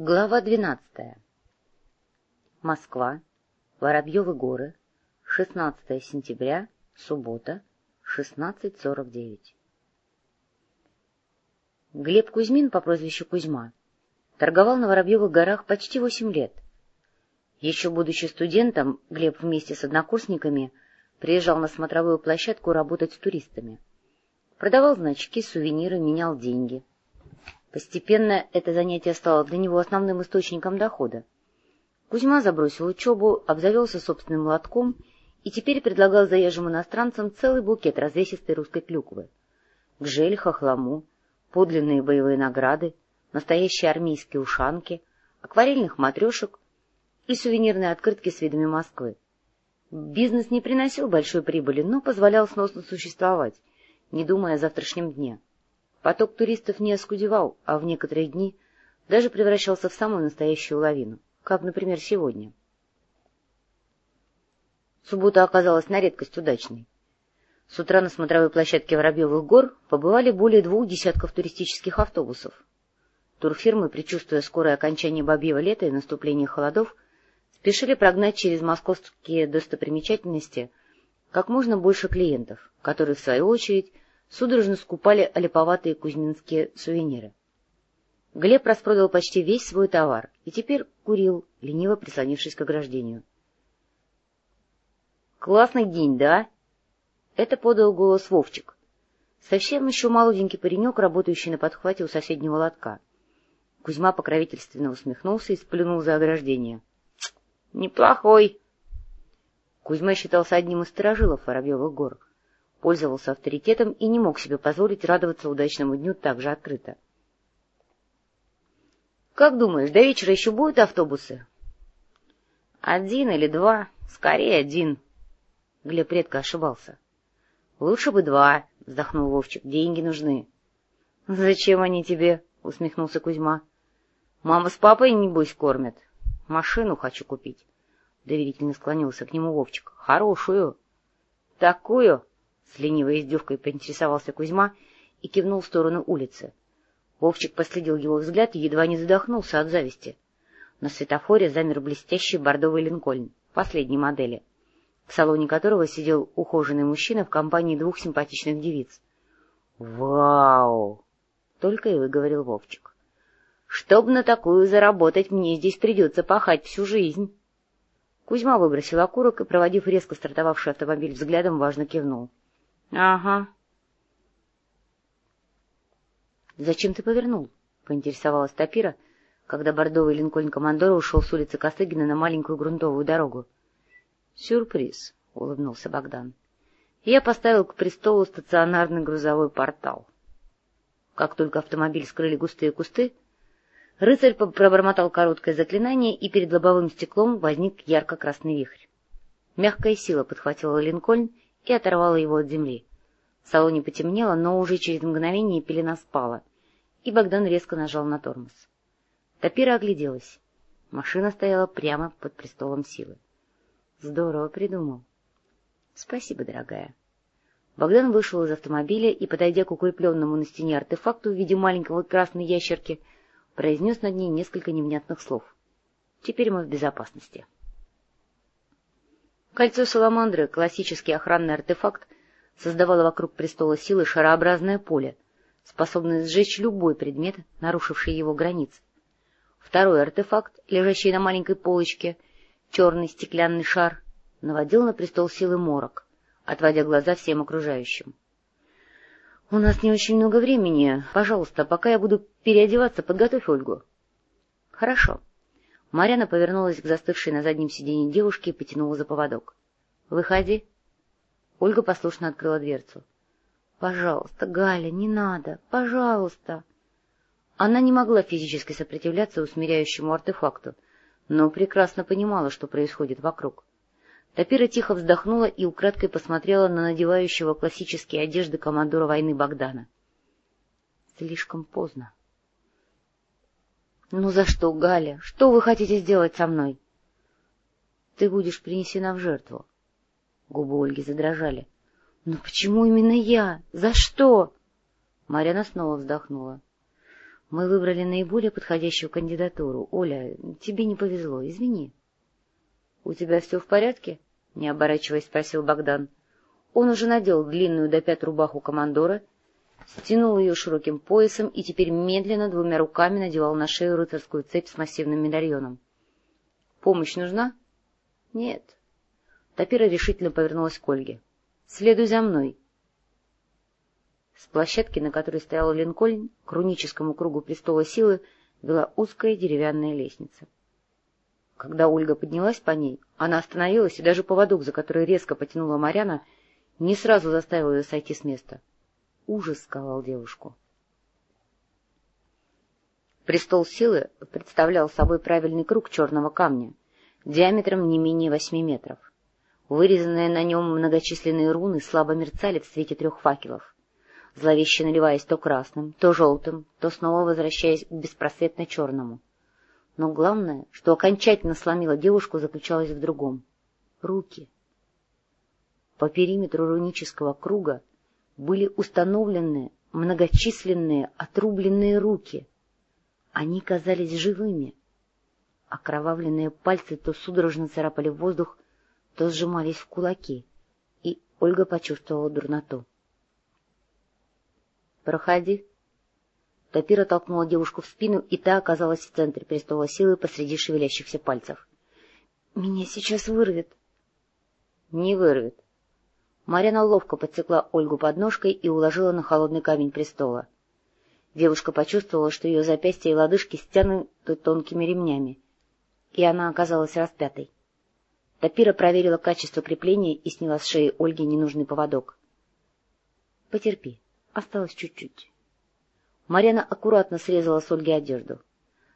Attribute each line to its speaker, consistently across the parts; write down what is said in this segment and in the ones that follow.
Speaker 1: Глава двенадцатая. Москва. Воробьевы горы. 16 сентября. Суббота. 16.49. Глеб Кузьмин по прозвищу Кузьма торговал на Воробьевых горах почти восемь лет. Еще будучи студентом, Глеб вместе с однокурсниками приезжал на смотровую площадку работать с туристами. Продавал значки, сувениры, менял деньги — Постепенно это занятие стало для него основным источником дохода. Кузьма забросил учебу, обзавелся собственным лотком и теперь предлагал заезжим иностранцам целый букет развесистой русской клюквы. Гжель, хохлому, подлинные боевые награды, настоящие армейские ушанки, акварельных матрешек и сувенирные открытки с видами Москвы. Бизнес не приносил большой прибыли, но позволял сносно существовать, не думая о завтрашнем дне. Поток туристов не оскудевал, а в некоторые дни даже превращался в самую настоящую лавину, как, например, сегодня. Суббота оказалась на редкость удачной. С утра на смотровой площадке Воробьевых гор побывали более двух десятков туристических автобусов. Турфирмы, предчувствуя скорое окончание бабьего лета и наступление холодов, спешили прогнать через московские достопримечательности как можно больше клиентов, которые, в свою очередь, судорожно скупали олиповатые кузьминские сувениры. Глеб распродал почти весь свой товар и теперь курил, лениво прислонившись к ограждению. — Классный день, да? — это подал голос Вовчик. Совсем еще молоденький паренек, работающий на подхвате у соседнего лотка. Кузьма покровительственно усмехнулся и сплюнул за ограждение. — Неплохой. Кузьма считался одним из сторожилов Воробьевых гор пользовался авторитетом и не мог себе позволить радоваться удачному дню так же открыто. — Как думаешь, до вечера еще будут автобусы? — Один или два, скорее один. Глеб редко ошибался. — Лучше бы два, — вздохнул Вовчик, — деньги нужны. — Зачем они тебе? — усмехнулся Кузьма. — Мама с папой, небось, кормят. Машину хочу купить. Доверительно склонился к нему Вовчик. — Хорошую. — Такую? С ленивой издевкой поинтересовался Кузьма и кивнул в сторону улицы. Вовчик последил его взгляд и едва не задохнулся от зависти. На светофоре замер блестящий бордовый линкольн, последней модели, в салоне которого сидел ухоженный мужчина в компании двух симпатичных девиц. «Вау!» — только и выговорил Вовчик. «Чтоб на такую заработать, мне здесь придется пахать всю жизнь». Кузьма выбросил окурок и, проводив резко стартовавший автомобиль взглядом, важно кивнул. — Ага. — Зачем ты повернул? — поинтересовалась Тапира, когда бордовый линкольн командора ушел с улицы Косыгина на маленькую грунтовую дорогу. — Сюрприз, — улыбнулся Богдан. Я поставил к престолу стационарный грузовой портал. Как только автомобиль скрыли густые кусты, рыцарь пробормотал короткое заклинание, и перед лобовым стеклом возник ярко-красный вихрь. Мягкая сила подхватила линкольн и оторвала его от земли. В салоне потемнело, но уже через мгновение пелена спала, и Богдан резко нажал на тормоз. Тапира огляделась. Машина стояла прямо под престолом силы. Здорово придумал. Спасибо, дорогая. Богдан вышел из автомобиля и, подойдя к укрепленному на стене артефакту в виде маленького красной ящерки, произнес над ней несколько невнятных слов. Теперь мы в безопасности. Кольцо Саламандры, классический охранный артефакт, создавало вокруг престола силы шарообразное поле, способное сжечь любой предмет, нарушивший его границы. Второй артефакт, лежащий на маленькой полочке, черный стеклянный шар, наводил на престол силы морок, отводя глаза всем окружающим. — У нас не очень много времени. Пожалуйста, пока я буду переодеваться, подготовь Ольгу. — Хорошо. Марьяна повернулась к застывшей на заднем сиденье девушке и потянула за поводок. — Выходи. Ольга послушно открыла дверцу. — Пожалуйста, Галя, не надо, пожалуйста. Она не могла физически сопротивляться усмиряющему артефакту, но прекрасно понимала, что происходит вокруг. Тапира тихо вздохнула и украдкой посмотрела на надевающего классические одежды командора войны Богдана. Слишком поздно. — Ну за что, Галя? Что вы хотите сделать со мной? — Ты будешь принесена в жертву. Губы Ольги задрожали. — Но почему именно я? За что? Марьяна снова вздохнула. —— Мы выбрали наиболее подходящую кандидатуру. Оля, тебе не повезло, извини. — У тебя все в порядке? — не оборачиваясь, спросил Богдан. Он уже надел длинную до пят рубаху командора, стянул ее широким поясом и теперь медленно двумя руками надевал на шею рыцарскую цепь с массивным медальоном. — Помощь нужна? — Нет. Тапира решительно повернулась к Ольге. — Следуй за мной. С площадки, на которой стоял Линкольн, к руническому кругу престола силы вела узкая деревянная лестница. Когда Ольга поднялась по ней, она остановилась, и даже поводок, за который резко потянула Маряна, не сразу заставил ее сойти с места. Ужас сковал девушку. Престол силы представлял собой правильный круг черного камня, диаметром не менее восьми метров. Вырезанные на нем многочисленные руны слабо мерцали в свете трех факелов, зловеще наливаясь то красным, то желтым, то снова возвращаясь к беспросветно черному. Но главное, что окончательно сломило девушку, заключалось в другом — руки. По периметру рунического круга были установлены многочисленные отрубленные руки. Они казались живыми. Окровавленные пальцы то судорожно царапали воздух, то сжимались в кулаки, и Ольга почувствовала дурноту. «Проходи». Тапира толкнула девушку в спину, и та оказалась в центре престола силы посреди шевелящихся пальцев. «Меня сейчас вырвет». «Не вырвет. Марьяна ловко подсекла Ольгу подножкой и уложила на холодный камень престола. Девушка почувствовала, что ее запястья и лодыжки стянуты тонкими ремнями, и она оказалась распятой. Тапира проверила качество крепления и сняла с шеи Ольги ненужный поводок. — Потерпи, осталось чуть-чуть. Марьяна аккуратно срезала с Ольги одежду,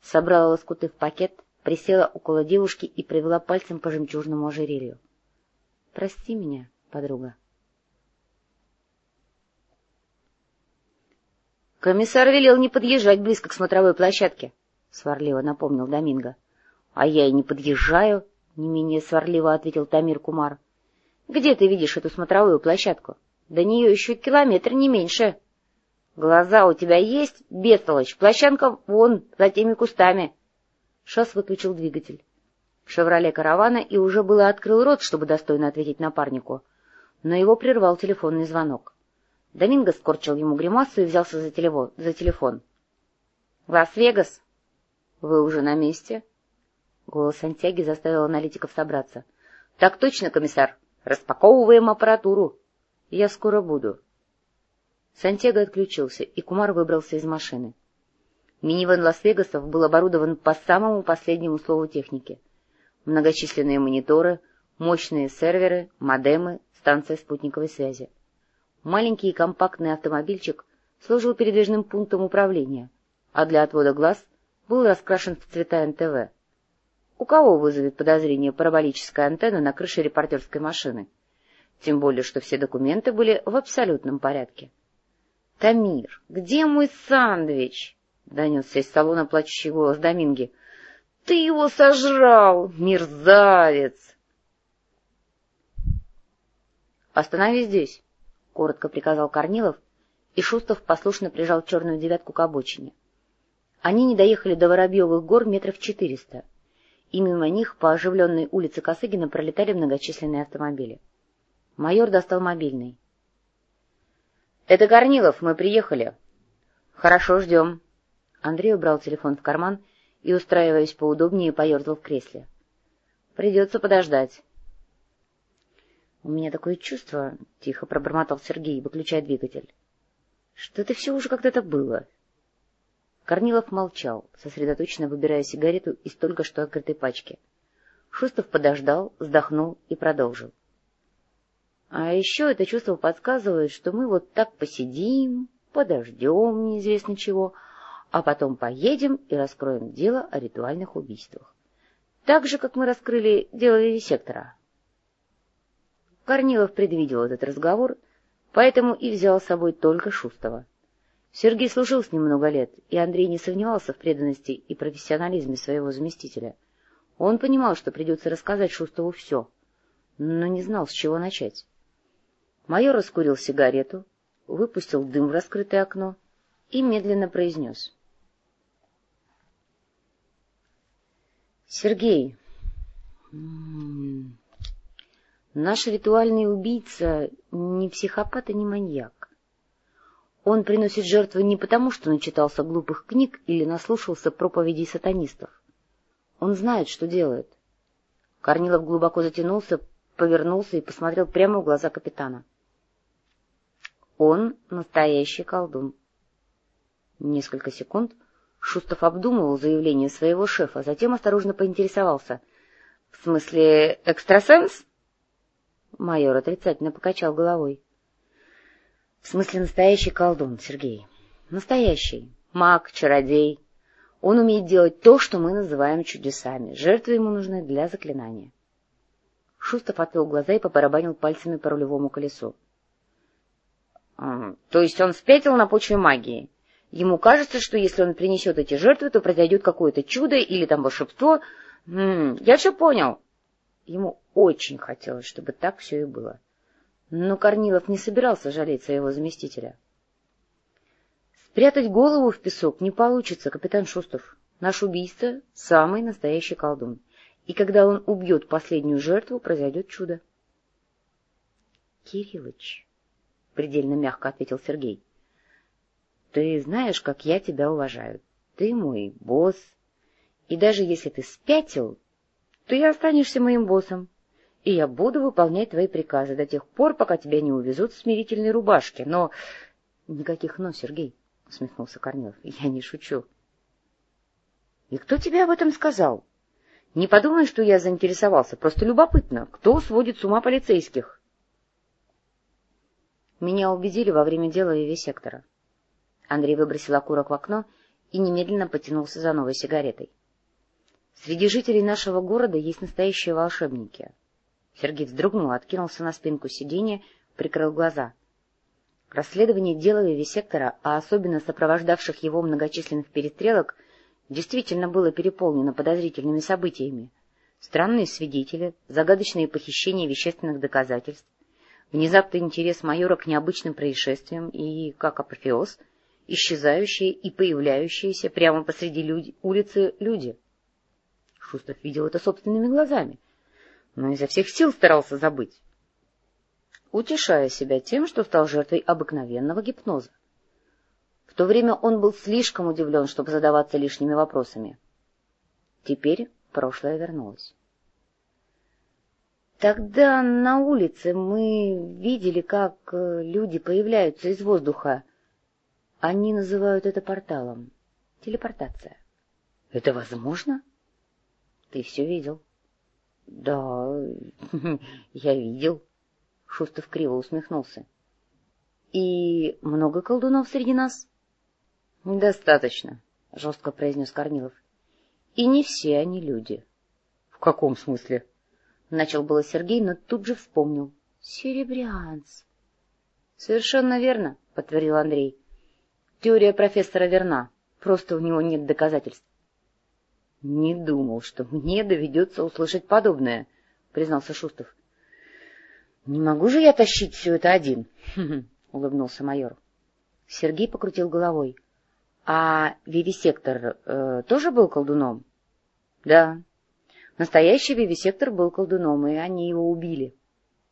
Speaker 1: собрала лоскуты в пакет, присела около девушки и провела пальцем по жемчужному ожерелью. — Прости меня, подруга. «Комиссар велел не подъезжать близко к смотровой площадке», — сварливо напомнил Доминго. «А я и не подъезжаю», — не менее сварливо ответил Тамир Кумар. «Где ты видишь эту смотровую площадку? До нее еще километр, не меньше». «Глаза у тебя есть, бестолочь? Площадка вон, за теми кустами». Шас выключил двигатель. «Шевроле каравана» и уже было открыл рот, чтобы достойно ответить напарнику — но его прервал телефонный звонок. Доминго скорчил ему гримасу и взялся за, телефон. За телефон. «Лас-Вегас? Вы уже на месте?» Голос Сантьяги заставил аналитиков собраться. «Так точно, комиссар. Распаковываем аппаратуру. Я скоро буду». Сантьяго отключился, и Кумар выбрался из машины. Минивэн Лас-Вегасов был оборудован по самому последнему слову техники. Многочисленные мониторы, мощные серверы, модемы, станция спутниковой связи. Маленький и компактный автомобильчик служил передвижным пунктом управления, а для отвода глаз был раскрашен в цвета НТВ. У кого вызовет подозрение параболическая антенна на крыше репортерской машины? Тем более, что все документы были в абсолютном порядке. — Тамир, где мой сандвич? — донесся из салона плачущий голос Доминги. — Ты его сожрал, мерзавец! — Останови здесь, — коротко приказал Корнилов, и Шустов послушно прижал черную девятку к обочине. Они не доехали до Воробьевых гор метров четыреста, и мимо них по оживленной улице Косыгина пролетали многочисленные автомобили. Майор достал мобильный. — Это Корнилов, мы приехали. — Хорошо, ждем. Андрей убрал телефон в карман и, устраиваясь поудобнее, поерзал в кресле. — Придется подождать. — У меня такое чувство, — тихо пробормотал Сергей, выключая двигатель, — что это все уже когда-то было. Корнилов молчал, сосредоточенно выбирая сигарету из только что открытой пачки. Шустов подождал, вздохнул и продолжил. — А еще это чувство подсказывает, что мы вот так посидим, подождем неизвестно чего, а потом поедем и раскроем дело о ритуальных убийствах. Так же, как мы раскрыли дело вивисектора. Корнилов предвидел этот разговор, поэтому и взял с собой только Шустова. Сергей служил с ним много лет, и Андрей не сомневался в преданности и профессионализме своего заместителя. Он понимал, что придется рассказать Шустову все, но не знал, с чего начать. Майор раскурил сигарету, выпустил дым в раскрытое окно и медленно произнес. — Сергей, наш ритуальный убийца не психопат и не маньяк. Он приносит жертвы не потому, что начитался глупых книг или наслушался проповедей сатанистов. Он знает, что делает. Корнилов глубоко затянулся, повернулся и посмотрел прямо в глаза капитана. Он настоящий колдун. Несколько секунд Шустов обдумывал заявление своего шефа, затем осторожно поинтересовался. — В смысле, экстрасенс? Майор отрицательно покачал головой. — В смысле, настоящий колдун, Сергей. Настоящий. Маг, чародей, он умеет делать то, что мы называем чудесами. Жертвы ему нужны для заклинания. Шустов отвел глаза и побарабанил пальцами по рулевому колесу. — То есть он спятил на почве магии? Ему кажется, что если он принесет эти жертвы, то произойдет какое-то чудо или там волшебство. М я все понял. Ему очень хотелось, чтобы так все и было. Но Корнилов не собирался жалеть своего заместителя. Спрятать голову в песок не получится, капитан Шустов. Наш убийца — самый настоящий колдун. И когда он убьет последнюю жертву, произойдет чудо. — Кириллыч, — предельно мягко ответил Сергей, — ты знаешь, как я тебя уважаю. Ты мой босс. И даже если ты спятил, ты останешься моим боссом. И я буду выполнять твои приказы до тех пор, пока тебя не увезут в смирительной рубашке. Но... Никаких «но», Сергей. — усмехнулся Корнилов. — Я не шучу. — И кто тебе об этом сказал? Не подумай, что я заинтересовался. Просто любопытно, кто сводит с ума полицейских? Меня убедили во время дела вивисектора. Андрей выбросил окурок в окно и немедленно потянулся за новой сигаретой. Среди жителей нашего города есть настоящие волшебники. Сергей вздрогнул, откинулся на спинку сиденья, прикрыл глаза — Расследование дела вивисектора, а особенно сопровождавших его многочисленных перестрелок, действительно было переполнено подозрительными событиями. Странные свидетели, загадочные похищения вещественных доказательств, внезапный интерес майора к необычным происшествиям и, как апофеоз, исчезающие и появляющиеся прямо посреди люди, улицы люди. Шустов видел это собственными глазами, но изо всех сил старался забыть утешая себя тем, что стал жертвой обыкновенного гипноза. В то время он был слишком удивлен, чтобы задаваться лишними вопросами. Теперь прошлое вернулось. Тогда на улице мы видели, как э, люди появляются из воздуха. Они называют это порталом. Телепортация. Это возможно? Ты все видел? Да, я видел. Шустов криво усмехнулся. — И много колдунов среди нас? — Достаточно, — жестко произнес Корнилов. — И не все они люди. — В каком смысле? — начал было Сергей, но тут же вспомнил. — Серебрянц. — Совершенно верно, — подтвердил Андрей. — Теория профессора верна, просто у него нет доказательств. — Не думал, что мне доведется услышать подобное, — признался Шустов. —— Не могу же я тащить все это один, — улыбнулся майор. Сергей покрутил головой. — А вивисектор э, тоже был колдуном? — Да. Настоящий вивисектор был колдуном, и они его убили.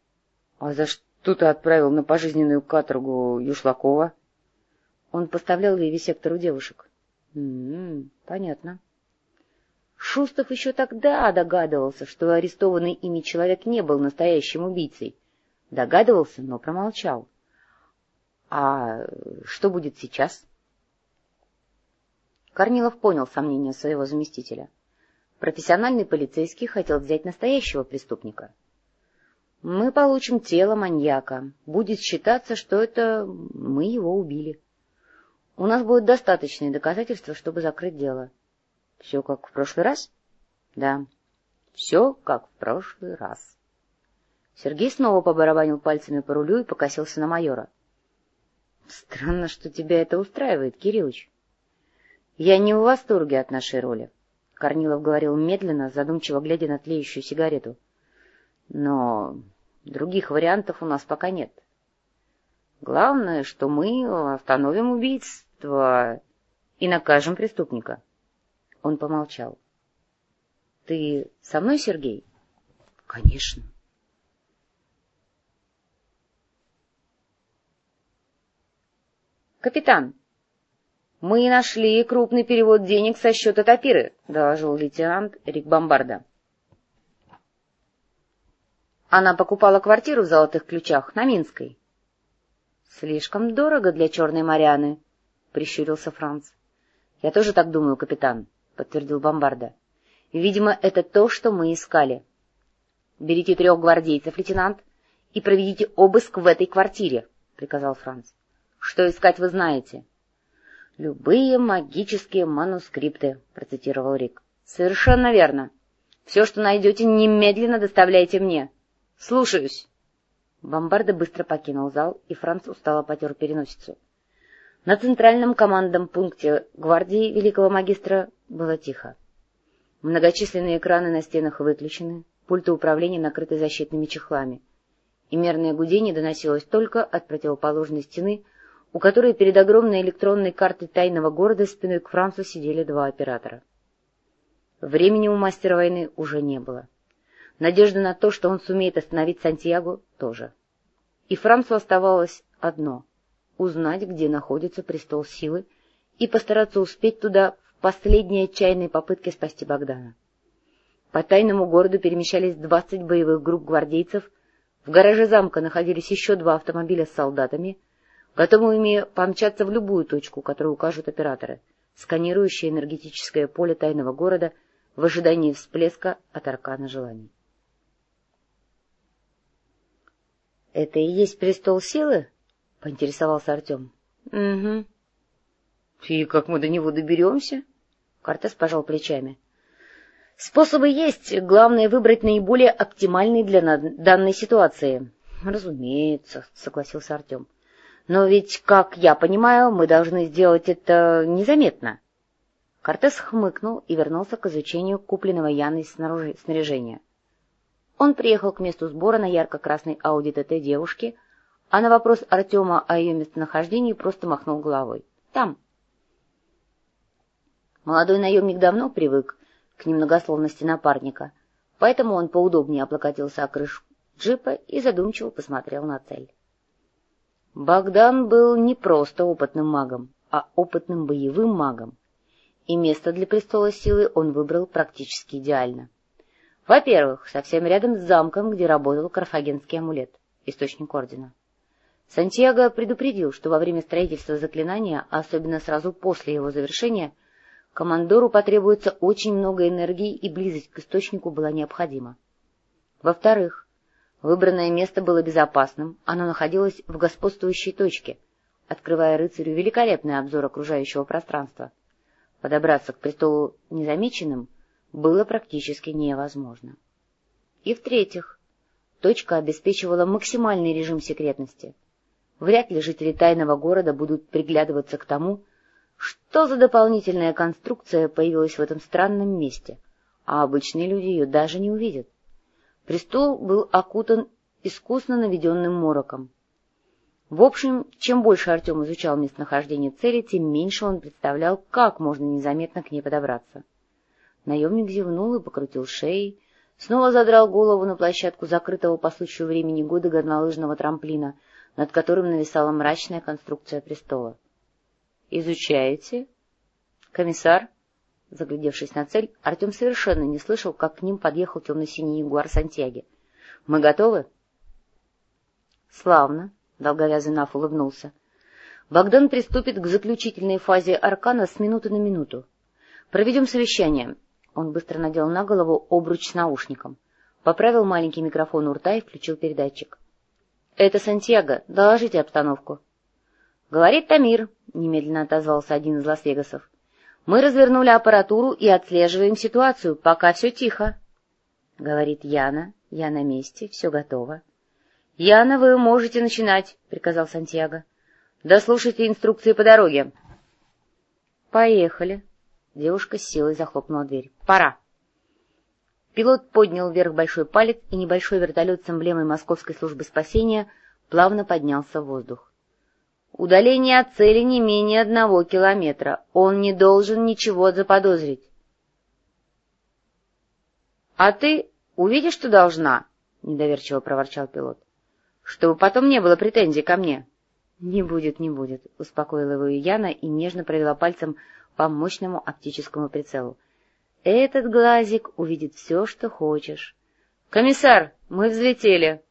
Speaker 1: — А за что ты отправил на пожизненную каторгу Юшлакова? Он поставлял вивисектору девушек. М — Понятно. Шустов еще тогда догадывался, что арестованный ими человек не был настоящим убийцей. Догадывался, но промолчал. — А что будет сейчас? Корнилов понял сомнения своего заместителя. Профессиональный полицейский хотел взять настоящего преступника. — Мы получим тело маньяка. Будет считаться, что это мы его убили. У нас будет достаточные доказательства, чтобы закрыть дело. — Все как в прошлый раз? — Да, все как в прошлый раз. Сергей снова побарабанил пальцами по рулю и покосился на майора. — Странно, что тебя это устраивает, Кириллыч. — Я не в восторге от нашей роли, — Корнилов говорил медленно, задумчиво глядя на тлеющую сигарету. — Но других вариантов у нас пока нет. Главное, что мы остановим убийство и накажем преступника. Он помолчал. — Ты со мной, Сергей? — Конечно. — Капитан, мы нашли крупный перевод денег со счета Тапиры, — доложил лейтенант Рик Бомбарда. Она покупала квартиру в Золотых Ключах на Минской. — Слишком дорого для черной Марианы, — прищурился Франц. — Я тоже так думаю, капитан, — подтвердил Бомбарда. — Видимо, это то, что мы искали. Берите трех гвардейцев, лейтенант, и проведите обыск в этой квартире, — приказал Франц. — Что искать вы знаете. — Любые магические манускрипты, — процитировал Рик. — Совершенно верно. Все, что найдете, немедленно доставляйте мне. — Слушаюсь. Бомбарда быстро покинул зал, и Франц устало потер переносицу. На центральном командном пункте гвардии великого магистра было тихо. Многочисленные экраны на стенах выключены, пульты управления накрыты защитными чехлами, и мерное гудение доносилось только от противоположной стены, у которой перед огромной электронной картой тайного города спиной к Францу сидели два оператора. Времени у мастера войны уже не было. Надежда на то, что он сумеет остановить Сантьяго, тоже. И Францу оставалось одно — узнать, где находится престол силы, и постараться успеть туда в последней отчаянной попытке спасти Богдана. По тайному городу перемещались двадцать боевых групп гвардейцев, в гараже замка находились еще два автомобиля с солдатами, готовыми помчаться в любую точку, которую укажут операторы, сканирующие энергетическое поле тайного города в ожидании всплеска от аркана желаний. — Это и есть престол силы? — поинтересовался Артем. — Угу. — И как мы до него доберемся? Кортес пожал плечами. — Способы есть, главное выбрать наиболее оптимальный для данной ситуации. — Разумеется, — согласился Артем. — Но ведь, как я понимаю, мы должны сделать это незаметно. Кортес хмыкнул и вернулся к изучению купленного Яной снаряжения. Он приехал к месту сбора на ярко-красной Ауди ТТ девушки — а на вопрос Артема о ее местонахождении просто махнул головой. «Там». Молодой наемник давно привык к немногословности напарника, поэтому он поудобнее облокотился о крышу джипа и задумчиво посмотрел на цель. Богдан был не просто опытным магом, а опытным боевым магом, и место для престола силы он выбрал практически идеально. Во-первых, совсем рядом с замком, где работал карфагенский амулет, источник ордена. Сантьяго предупредил, что во время строительства заклинания, особенно сразу после его завершения, командору потребуется очень много энергии, и близость к источнику была необходима. Во-вторых, выбранное место было безопасным, оно находилось в господствующей точке, открывая рыцарю великолепный обзор окружающего пространства. Подобраться к престолу незамеченным было практически невозможно. И в-третьих, точка обеспечивала максимальный режим секретности — Вряд ли жители тайного города будут приглядываться к тому, что за дополнительная конструкция появилась в этом странном месте, а обычные люди ее даже не увидят. Престол был окутан искусно наведенным мороком. В общем, чем больше Артем изучал местонахождение цели, тем меньше он представлял, как можно незаметно к ней подобраться. Наемник зевнул и покрутил шеей, снова задрал голову на площадку закрытого по случаю времени года горнолыжного трамплина — над которым нависала мрачная конструкция престола. — Изучаете? — Комиссар? Заглядевшись на цель, Артем совершенно не слышал, как к ним подъехал темно-синий ягуар Сантьяги. — Мы готовы? — Славно, — долговязый Наф улыбнулся. Богдан приступит к заключительной фазе аркана с минуты на минуту. Проведем совещание. Он быстро надел на голову обруч с наушником, поправил маленький микрофон у рта и включил передатчик. «Это Сантьяго. Доложите обстановку». «Говорит Тамир», — немедленно отозвался один из Лас-Вегасов. «Мы развернули аппаратуру и отслеживаем ситуацию, пока все тихо». Говорит Яна. «Я на месте, все готово». «Яна, вы можете начинать», — приказал Сантьяго. «Дослушайте инструкции по дороге». «Поехали». Девушка с силой захлопнула дверь. «Пора». Пилот поднял вверх большой палец, и небольшой вертолет с эмблемой Московской службы спасения плавно поднялся в воздух. Удаление от цели не менее одного километра. Он не должен ничего заподозрить. А ты увидишь, что должна? — недоверчиво проворчал пилот. — Чтобы потом не было претензий ко мне. — Не будет, не будет, — успокоила его Яна и нежно провела пальцем по мощному оптическому прицелу. — Этот глазик увидит все, что хочешь. — Комиссар, мы взлетели!